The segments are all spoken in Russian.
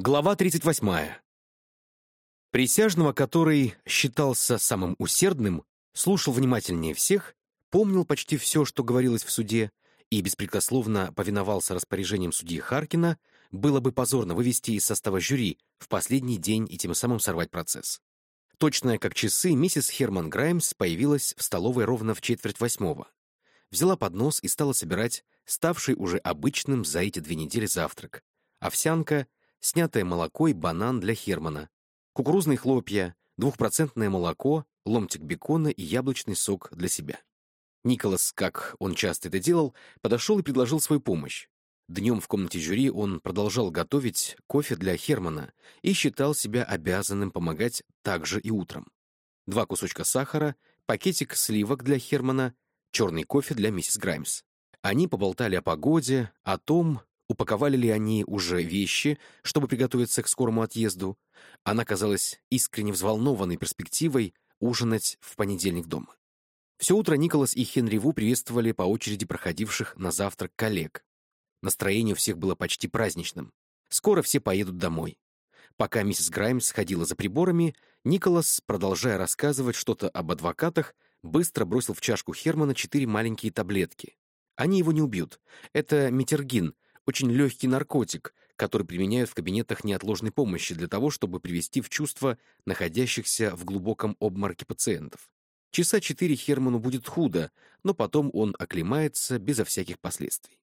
Глава 38. Присяжного, который считался самым усердным, слушал внимательнее всех, помнил почти все, что говорилось в суде, и беспрекословно повиновался распоряжениям судьи Харкина, было бы позорно вывести из состава жюри в последний день и тем самым сорвать процесс. Точная как часы, миссис Херман Граймс появилась в столовой ровно в четверть восьмого. Взяла поднос и стала собирать ставший уже обычным за эти две недели завтрак. Овсянка — снятое молоко и банан для Хермана, кукурузные хлопья, двухпроцентное молоко, ломтик бекона и яблочный сок для себя. Николас, как он часто это делал, подошел и предложил свою помощь. Днем в комнате жюри он продолжал готовить кофе для Хермана и считал себя обязанным помогать также и утром. Два кусочка сахара, пакетик сливок для Хермана, черный кофе для миссис Граймс. Они поболтали о погоде, о том, Упаковали ли они уже вещи, чтобы приготовиться к скорому отъезду? Она казалась искренне взволнованной перспективой ужинать в понедельник дома. Все утро Николас и Хенри Ву приветствовали по очереди проходивших на завтрак коллег. Настроение у всех было почти праздничным. Скоро все поедут домой. Пока миссис Граймс ходила за приборами, Николас, продолжая рассказывать что-то об адвокатах, быстро бросил в чашку Хермана четыре маленькие таблетки. Они его не убьют. Это метергин — очень легкий наркотик, который применяют в кабинетах неотложной помощи для того, чтобы привести в чувство находящихся в глубоком обморке пациентов. Часа четыре Херману будет худо, но потом он оклемается безо всяких последствий.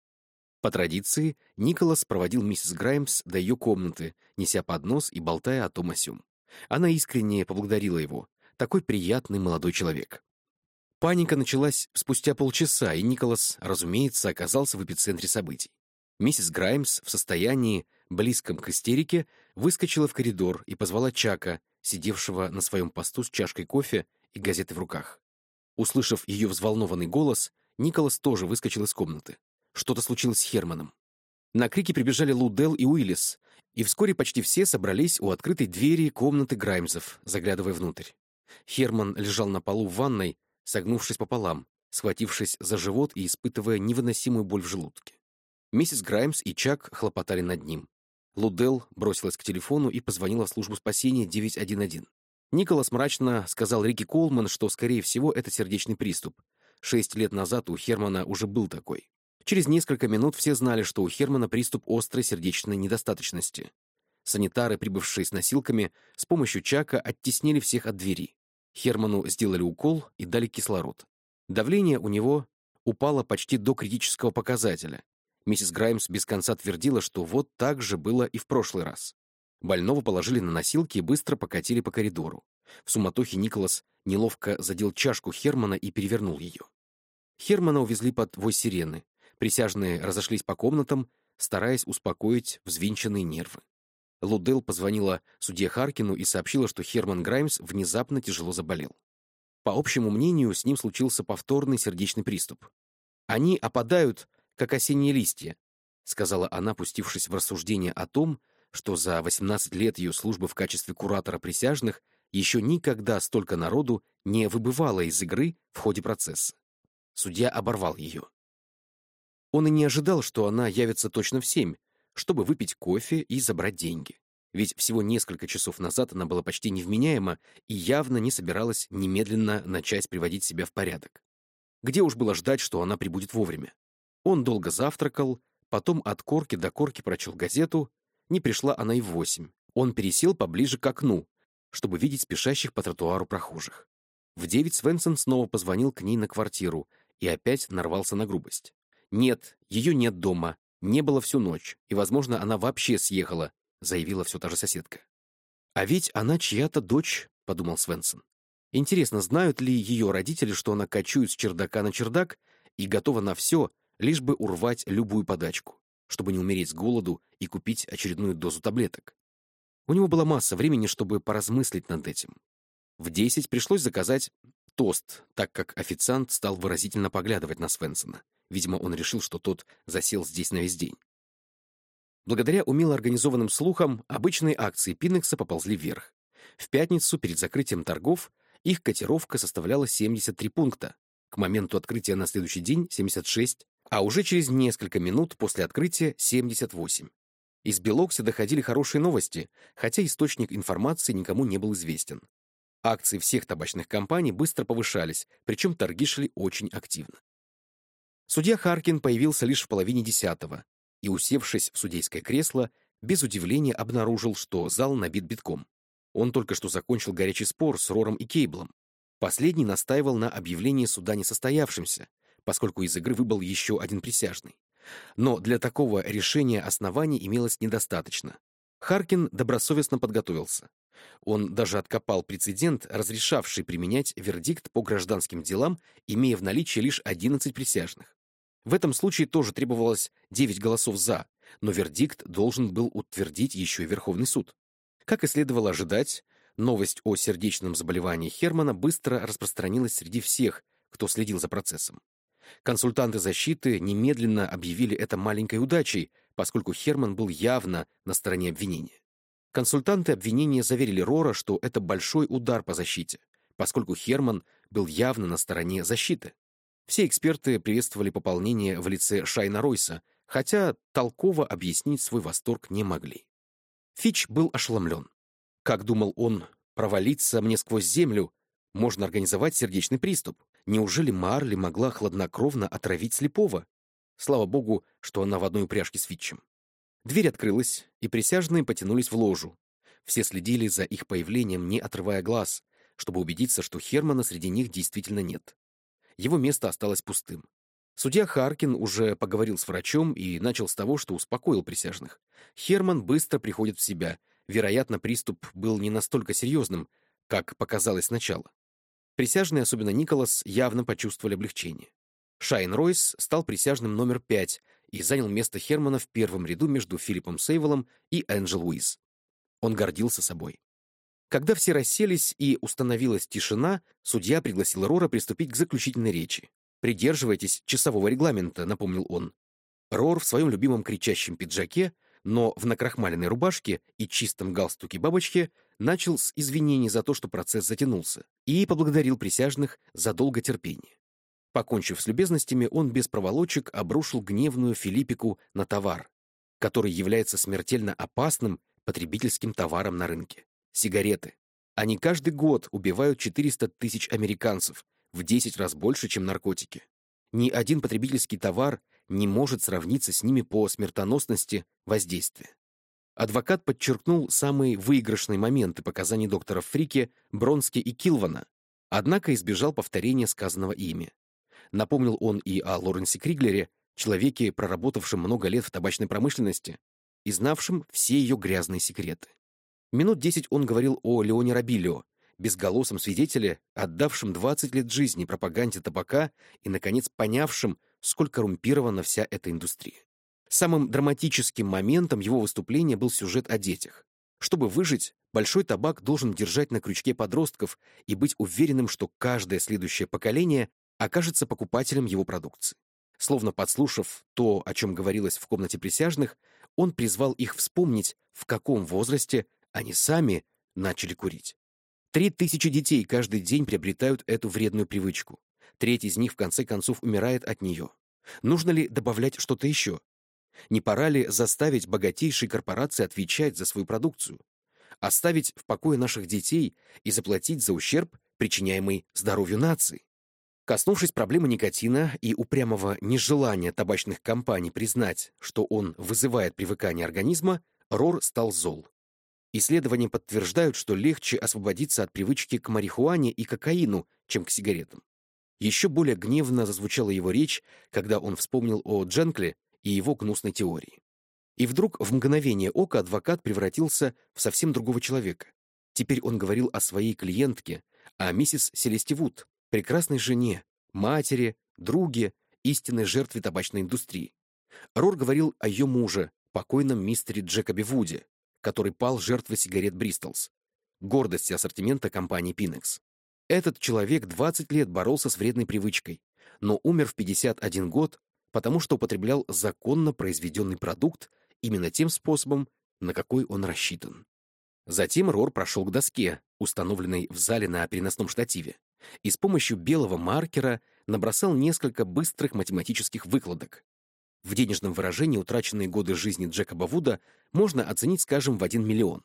По традиции, Николас проводил миссис Граймс до ее комнаты, неся поднос и болтая о том о сём. Она искренне поблагодарила его. Такой приятный молодой человек. Паника началась спустя полчаса, и Николас, разумеется, оказался в эпицентре событий. Миссис Граймс в состоянии, близком к истерике, выскочила в коридор и позвала Чака, сидевшего на своем посту с чашкой кофе и газетой в руках. Услышав ее взволнованный голос, Николас тоже выскочил из комнаты. Что-то случилось с Херманом. На крики прибежали Лудел и Уиллис, и вскоре почти все собрались у открытой двери комнаты Граймзов, заглядывая внутрь. Херман лежал на полу в ванной, согнувшись пополам, схватившись за живот и испытывая невыносимую боль в желудке. Миссис Граймс и Чак хлопотали над ним. Лудел бросилась к телефону и позвонила в службу спасения 911. Николас мрачно сказал Рики Колман, что, скорее всего, это сердечный приступ. Шесть лет назад у Хермана уже был такой. Через несколько минут все знали, что у Хермана приступ острой сердечной недостаточности. Санитары, прибывшие с носилками, с помощью Чака оттеснили всех от двери. Херману сделали укол и дали кислород. Давление у него упало почти до критического показателя, Миссис Граймс без конца твердила, что вот так же было и в прошлый раз. Больного положили на носилки и быстро покатили по коридору. В суматохе Николас неловко задел чашку Хермана и перевернул ее. Хермана увезли под вой сирены. Присяжные разошлись по комнатам, стараясь успокоить взвинченные нервы. Лудел позвонила судье Харкину и сообщила, что Херман Граймс внезапно тяжело заболел. По общему мнению, с ним случился повторный сердечный приступ. Они опадают как осенние листья», — сказала она, пустившись в рассуждение о том, что за 18 лет ее службы в качестве куратора присяжных еще никогда столько народу не выбывало из игры в ходе процесса. Судья оборвал ее. Он и не ожидал, что она явится точно в семь, чтобы выпить кофе и забрать деньги. Ведь всего несколько часов назад она была почти невменяема и явно не собиралась немедленно начать приводить себя в порядок. Где уж было ждать, что она прибудет вовремя? Он долго завтракал, потом от корки до корки прочел газету. Не пришла она и в восемь. Он пересел поближе к окну, чтобы видеть спешащих по тротуару прохожих. В девять Свенсон снова позвонил к ней на квартиру и опять нарвался на грубость. «Нет, ее нет дома, не было всю ночь, и, возможно, она вообще съехала», заявила все та же соседка. «А ведь она чья-то дочь», — подумал Свенсон. «Интересно, знают ли ее родители, что она кочует с чердака на чердак и готова на все, лишь бы урвать любую подачку, чтобы не умереть с голоду и купить очередную дозу таблеток. У него была масса времени, чтобы поразмыслить над этим. В десять пришлось заказать тост, так как официант стал выразительно поглядывать на Свенсона. Видимо, он решил, что тот засел здесь на весь день. Благодаря умело организованным слухам, обычные акции Пиннекса поползли вверх. В пятницу, перед закрытием торгов, их котировка составляла 73 пункта. К моменту открытия на следующий день — 76, а уже через несколько минут после открытия 78. Из Белокси доходили хорошие новости, хотя источник информации никому не был известен. Акции всех табачных компаний быстро повышались, причем торги шли очень активно. Судья Харкин появился лишь в половине десятого и, усевшись в судейское кресло, без удивления обнаружил, что зал набит битком. Он только что закончил горячий спор с Рором и Кейблом. Последний настаивал на объявлении суда несостоявшимся, поскольку из игры выбыл еще один присяжный. Но для такого решения оснований имелось недостаточно. Харкин добросовестно подготовился. Он даже откопал прецедент, разрешавший применять вердикт по гражданским делам, имея в наличии лишь 11 присяжных. В этом случае тоже требовалось 9 голосов «за», но вердикт должен был утвердить еще и Верховный суд. Как и следовало ожидать, новость о сердечном заболевании Хермана быстро распространилась среди всех, кто следил за процессом. Консультанты защиты немедленно объявили это маленькой удачей, поскольку Херман был явно на стороне обвинения. Консультанты обвинения заверили Рора, что это большой удар по защите, поскольку Херман был явно на стороне защиты. Все эксперты приветствовали пополнение в лице Шайна Ройса, хотя толково объяснить свой восторг не могли. Фич был ошеломлен. Как думал он, провалиться мне сквозь землю, можно организовать сердечный приступ. Неужели Марли могла хладнокровно отравить слепого? Слава богу, что она в одной упряжке с Фитчем. Дверь открылась, и присяжные потянулись в ложу. Все следили за их появлением, не отрывая глаз, чтобы убедиться, что Хермана среди них действительно нет. Его место осталось пустым. Судья Харкин уже поговорил с врачом и начал с того, что успокоил присяжных. Херман быстро приходит в себя. Вероятно, приступ был не настолько серьезным, как показалось сначала. Присяжные, особенно Николас, явно почувствовали облегчение. Шайн Ройс стал присяжным номер пять и занял место Хермана в первом ряду между Филиппом Сейвелом и Энджел Уиз. Он гордился собой. Когда все расселись и установилась тишина, судья пригласил Рора приступить к заключительной речи. «Придерживайтесь часового регламента», — напомнил он. Рор в своем любимом кричащем пиджаке, но в накрахмаленной рубашке и чистом галстуке бабочки начал с извинений за то, что процесс затянулся, и поблагодарил присяжных за долготерпение. Покончив с любезностями, он без проволочек обрушил гневную Филиппику на товар, который является смертельно опасным потребительским товаром на рынке — сигареты. Они каждый год убивают 400 тысяч американцев, в 10 раз больше, чем наркотики. Ни один потребительский товар не может сравниться с ними по смертоносности воздействия. Адвокат подчеркнул самые выигрышные моменты показаний доктора Фрике, Бронски и Килвана, однако избежал повторения сказанного ими. Напомнил он и о Лоренсе Криглере, человеке, проработавшем много лет в табачной промышленности и знавшем все ее грязные секреты. Минут десять он говорил о Леоне Рабилио, безголосом свидетеле, отдавшем 20 лет жизни пропаганде табака и, наконец, понявшем, сколь коррумпирована вся эта индустрия. Самым драматическим моментом его выступления был сюжет о детях. Чтобы выжить, большой табак должен держать на крючке подростков и быть уверенным, что каждое следующее поколение окажется покупателем его продукции. Словно подслушав то, о чем говорилось в комнате присяжных, он призвал их вспомнить, в каком возрасте они сами начали курить. Три тысячи детей каждый день приобретают эту вредную привычку. Треть из них в конце концов умирает от нее. Нужно ли добавлять что-то еще? Не пора ли заставить богатейшие корпорации отвечать за свою продукцию? Оставить в покое наших детей и заплатить за ущерб, причиняемый здоровью нации? Коснувшись проблемы никотина и упрямого нежелания табачных компаний признать, что он вызывает привыкание организма, Рор стал зол. Исследования подтверждают, что легче освободиться от привычки к марихуане и кокаину, чем к сигаретам. Еще более гневно зазвучала его речь, когда он вспомнил о Дженкле и его гнусной теории. И вдруг в мгновение ока адвокат превратился в совсем другого человека. Теперь он говорил о своей клиентке, о миссис Селести Вуд, прекрасной жене, матери, друге, истинной жертве табачной индустрии. Рор говорил о ее муже, покойном мистере Джекобе Вуде, который пал жертвой сигарет Бристолс, гордости ассортимента компании Пинекс. Этот человек 20 лет боролся с вредной привычкой, но умер в 51 год потому что употреблял законно произведенный продукт именно тем способом, на какой он рассчитан. Затем Рор прошел к доске, установленной в зале на переносном штативе, и с помощью белого маркера набросал несколько быстрых математических выкладок. В денежном выражении утраченные годы жизни Джекоба Вуда можно оценить, скажем, в 1 миллион.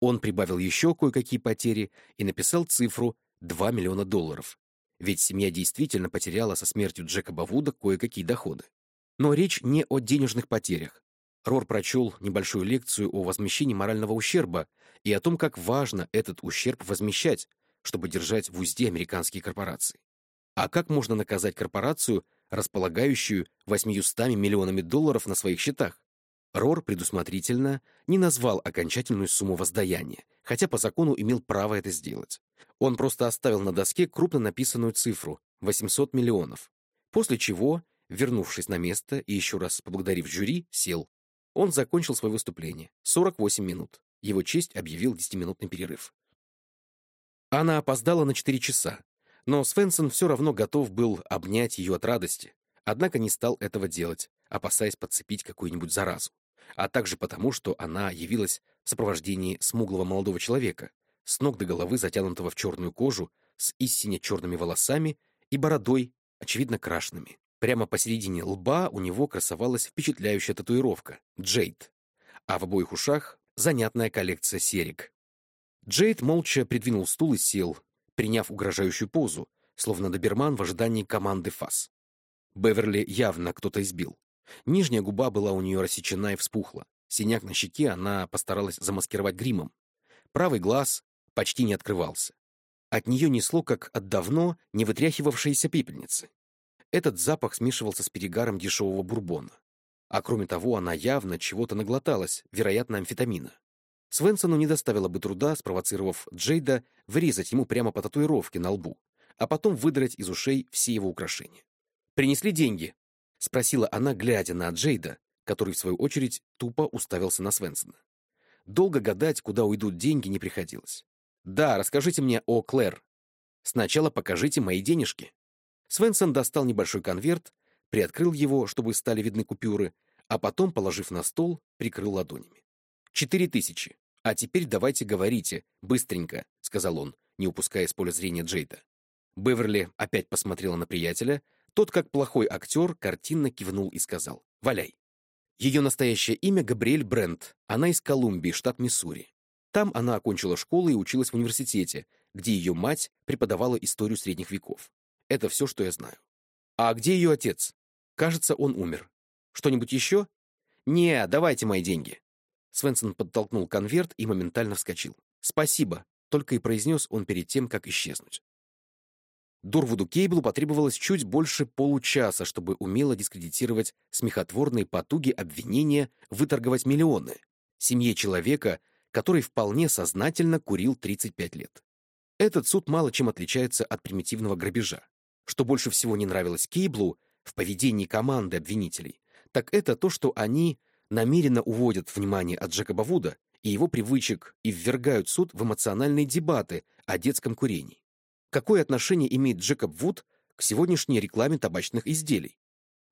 Он прибавил еще кое-какие потери и написал цифру 2 миллиона долларов. Ведь семья действительно потеряла со смертью Джекоба Вуда кое-какие доходы. Но речь не о денежных потерях. Рор прочел небольшую лекцию о возмещении морального ущерба и о том, как важно этот ущерб возмещать, чтобы держать в узде американские корпорации. А как можно наказать корпорацию, располагающую 800 миллионами долларов на своих счетах? Рор предусмотрительно не назвал окончательную сумму воздаяния, хотя по закону имел право это сделать. Он просто оставил на доске крупно написанную цифру — 800 миллионов, после чего, вернувшись на место и еще раз поблагодарив жюри, сел. Он закончил свое выступление. 48 минут. Его честь объявил 10-минутный перерыв. Она опоздала на 4 часа, но Свенсон все равно готов был обнять ее от радости, однако не стал этого делать, опасаясь подцепить какую-нибудь заразу, а также потому, что она явилась в сопровождении смуглого молодого человека, с ног до головы затянутого в черную кожу, с истинно черными волосами и бородой, очевидно крашенными. Прямо посередине лба у него красовалась впечатляющая татуировка — Джейд, а в обоих ушах — занятная коллекция серик. Джейд молча придвинул стул и сел, приняв угрожающую позу, словно доберман в ожидании команды ФАС. Беверли явно кто-то избил. Нижняя губа была у нее рассечена и вспухла. Синяк на щеке она постаралась замаскировать гримом. Правый глаз почти не открывался. От нее несло, как от давно не вытряхивавшейся пепельницы. Этот запах смешивался с перегаром дешевого бурбона. А кроме того, она явно чего-то наглоталась, вероятно, амфетамина. Свенсону не доставило бы труда, спровоцировав Джейда, врезать ему прямо по татуировке на лбу, а потом выдрать из ушей все его украшения. «Принесли деньги?» — спросила она, глядя на Джейда, который, в свою очередь, тупо уставился на Свенсона. Долго гадать, куда уйдут деньги, не приходилось. «Да, расскажите мне о Клэр. Сначала покажите мои денежки». Свенсон достал небольшой конверт, приоткрыл его, чтобы стали видны купюры, а потом, положив на стол, прикрыл ладонями. «Четыре тысячи. А теперь давайте говорите, быстренько», — сказал он, не упуская из поля зрения Джейда. Беверли опять посмотрела на приятеля. Тот, как плохой актер, картинно кивнул и сказал «Валяй». Ее настоящее имя Габриэль Брент. Она из Колумбии, штат Миссури. Там она окончила школу и училась в университете, где ее мать преподавала историю средних веков. Это все, что я знаю. А где ее отец? Кажется, он умер. Что-нибудь еще? Не, давайте мои деньги. Свенсон подтолкнул конверт и моментально вскочил. «Спасибо», — только и произнес он перед тем, как исчезнуть. Дорвуду Кейблу потребовалось чуть больше получаса, чтобы умело дискредитировать смехотворные потуги обвинения выторговать миллионы семье человека, который вполне сознательно курил 35 лет. Этот суд мало чем отличается от примитивного грабежа. Что больше всего не нравилось Кейблу в поведении команды обвинителей, так это то, что они намеренно уводят внимание от Джекоба Вуда и его привычек и ввергают суд в эмоциональные дебаты о детском курении. Какое отношение имеет Джекоб Вуд к сегодняшней рекламе табачных изделий?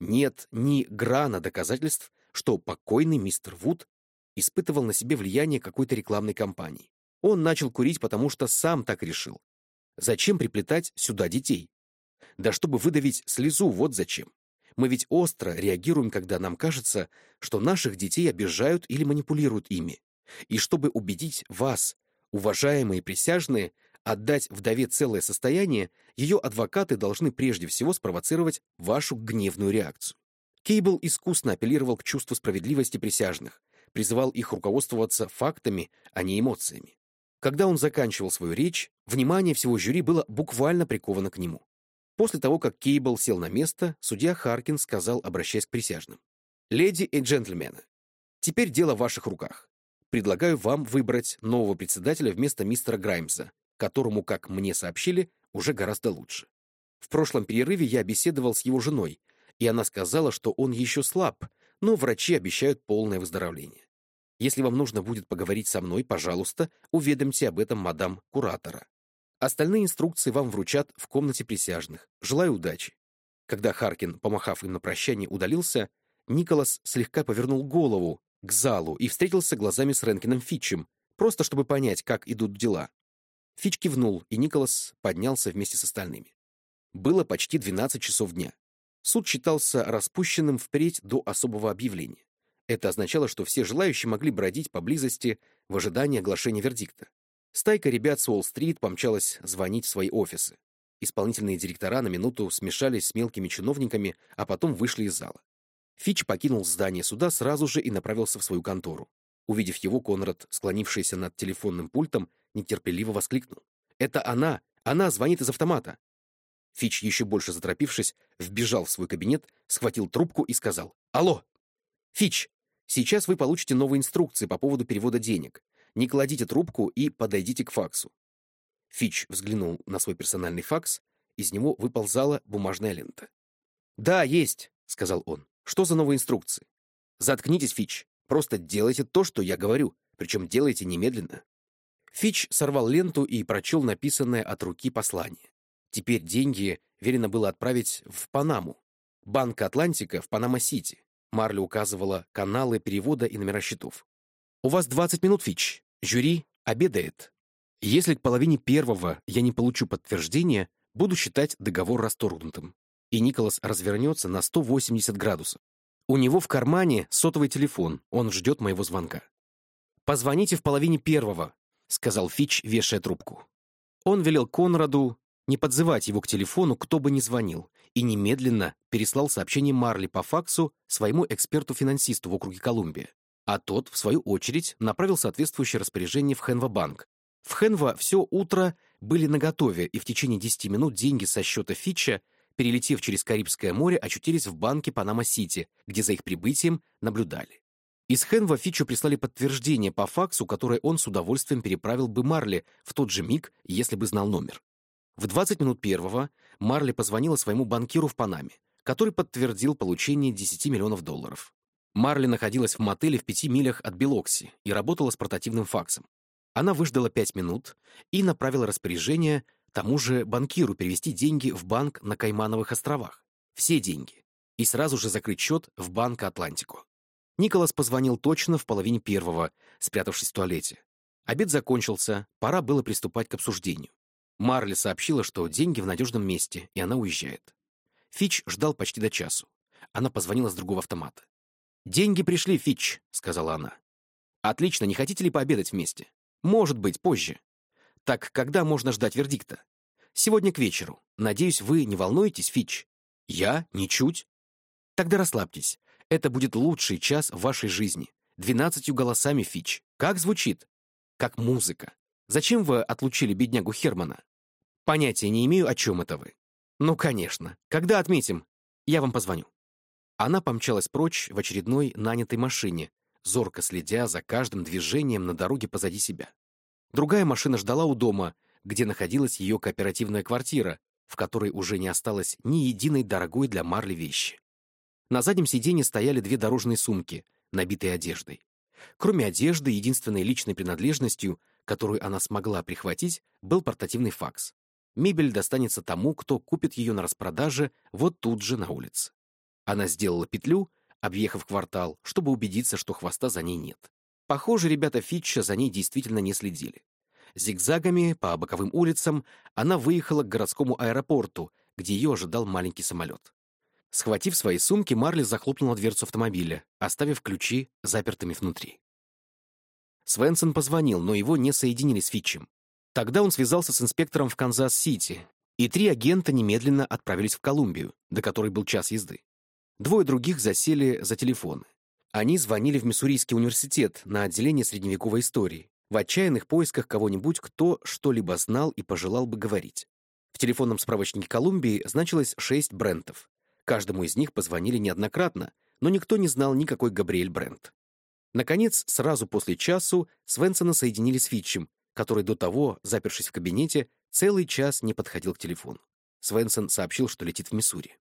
Нет ни грана доказательств, что покойный мистер Вуд испытывал на себе влияние какой-то рекламной кампании. Он начал курить, потому что сам так решил. Зачем приплетать сюда детей? Да чтобы выдавить слезу, вот зачем. Мы ведь остро реагируем, когда нам кажется, что наших детей обижают или манипулируют ими. И чтобы убедить вас, уважаемые присяжные, отдать вдове целое состояние, ее адвокаты должны прежде всего спровоцировать вашу гневную реакцию. Кейбл искусно апеллировал к чувству справедливости присяжных, призывал их руководствоваться фактами, а не эмоциями. Когда он заканчивал свою речь, внимание всего жюри было буквально приковано к нему. После того, как Кейбл сел на место, судья Харкин сказал, обращаясь к присяжным. «Леди и джентльмены, теперь дело в ваших руках. Предлагаю вам выбрать нового председателя вместо мистера Граймса, которому, как мне сообщили, уже гораздо лучше. В прошлом перерыве я беседовал с его женой, и она сказала, что он еще слаб, но врачи обещают полное выздоровление. Если вам нужно будет поговорить со мной, пожалуйста, уведомьте об этом мадам куратора. Остальные инструкции вам вручат в комнате присяжных. Желаю удачи». Когда Харкин, помахав им на прощание, удалился, Николас слегка повернул голову к залу и встретился глазами с Ренкином Фитчем, просто чтобы понять, как идут дела. Фич кивнул, и Николас поднялся вместе с остальными. Было почти 12 часов дня. Суд считался распущенным впредь до особого объявления. Это означало, что все желающие могли бродить поблизости в ожидании оглашения вердикта. Стайка ребят с Уолл-стрит помчалась звонить в свои офисы. Исполнительные директора на минуту смешались с мелкими чиновниками, а потом вышли из зала. Фич покинул здание суда сразу же и направился в свою контору. Увидев его, Конрад, склонившийся над телефонным пультом, нетерпеливо воскликнул. «Это она! Она звонит из автомата!» Фич, еще больше заторопившись, вбежал в свой кабинет, схватил трубку и сказал. «Алло! Фич, сейчас вы получите новые инструкции по поводу перевода денег. Не кладите трубку и подойдите к факсу». Фич взглянул на свой персональный факс, из него выползала бумажная лента. «Да, есть», — сказал он. «Что за новые инструкции?» «Заткнитесь, Фич. Просто делайте то, что я говорю, причем делайте немедленно». Фич сорвал ленту и прочел написанное от руки послание. Теперь деньги велено было отправить в Панаму. Банк Атлантика в Панама-Сити. Марли указывала каналы перевода и номера счетов. «У вас 20 минут, Фич. Жюри обедает. Если к половине первого я не получу подтверждения, буду считать договор расторгнутым». И Николас развернется на 180 градусов. У него в кармане сотовый телефон, он ждет моего звонка. «Позвоните в половине первого», — сказал Фич, вешая трубку. Он велел Конраду не подзывать его к телефону, кто бы ни звонил, и немедленно переслал сообщение Марли по факсу своему эксперту-финансисту в округе Колумбия. А тот, в свою очередь, направил соответствующее распоряжение в Хенва-банк. В Хенва все утро были наготове, и в течение 10 минут деньги со счета Фича перелетев через Карибское море, очутились в банке Панама-Сити, где за их прибытием наблюдали. Из Хенва Фичу прислали подтверждение по факсу, которое он с удовольствием переправил бы Марли в тот же миг, если бы знал номер. В 20 минут первого Марли позвонила своему банкиру в Панаме, который подтвердил получение 10 миллионов долларов. Марли находилась в мотеле в пяти милях от Белокси и работала с портативным факсом. Она выждала пять минут и направила распоряжение тому же банкиру перевести деньги в банк на Каймановых островах. Все деньги. И сразу же закрыть счет в банк Атлантику. Николас позвонил точно в половине первого, спрятавшись в туалете. Обед закончился, пора было приступать к обсуждению. Марли сообщила, что деньги в надежном месте, и она уезжает. Фич ждал почти до часу. Она позвонила с другого автомата. «Деньги пришли, Фич», — сказала она. «Отлично, не хотите ли пообедать вместе? Может быть, позже. Так когда можно ждать вердикта? Сегодня к вечеру. Надеюсь, вы не волнуетесь, Фич? Я? Ничуть. Тогда расслабьтесь. Это будет лучший час в вашей жизни. Двенадцатью голосами, Фич. Как звучит? Как музыка. Зачем вы отлучили беднягу Хермана? Понятия не имею, о чем это вы. Ну, конечно. Когда отметим? Я вам позвоню. Она помчалась прочь в очередной нанятой машине, зорко следя за каждым движением на дороге позади себя. Другая машина ждала у дома, где находилась ее кооперативная квартира, в которой уже не осталось ни единой дорогой для Марли вещи. На заднем сиденье стояли две дорожные сумки, набитые одеждой. Кроме одежды, единственной личной принадлежностью, которую она смогла прихватить, был портативный факс. Мебель достанется тому, кто купит ее на распродаже вот тут же на улице. Она сделала петлю, объехав квартал, чтобы убедиться, что хвоста за ней нет. Похоже, ребята Фитча за ней действительно не следили. Зигзагами по боковым улицам она выехала к городскому аэропорту, где ее ожидал маленький самолет. Схватив свои сумки, Марли захлопнула дверцу автомобиля, оставив ключи запертыми внутри. Свенсон позвонил, но его не соединили с Фитчем. Тогда он связался с инспектором в Канзас-Сити, и три агента немедленно отправились в Колумбию, до которой был час езды. Двое других засели за телефоны. Они звонили в Миссурийский университет на отделение средневековой истории, в отчаянных поисках кого-нибудь, кто что-либо знал и пожелал бы говорить. В телефонном справочнике Колумбии значилось шесть Брентов. Каждому из них позвонили неоднократно, но никто не знал никакой Габриэль Брент. Наконец, сразу после часу Свенсона соединили с Фитчем, который до того, запершись в кабинете, целый час не подходил к телефону. Свенсон сообщил, что летит в Миссури.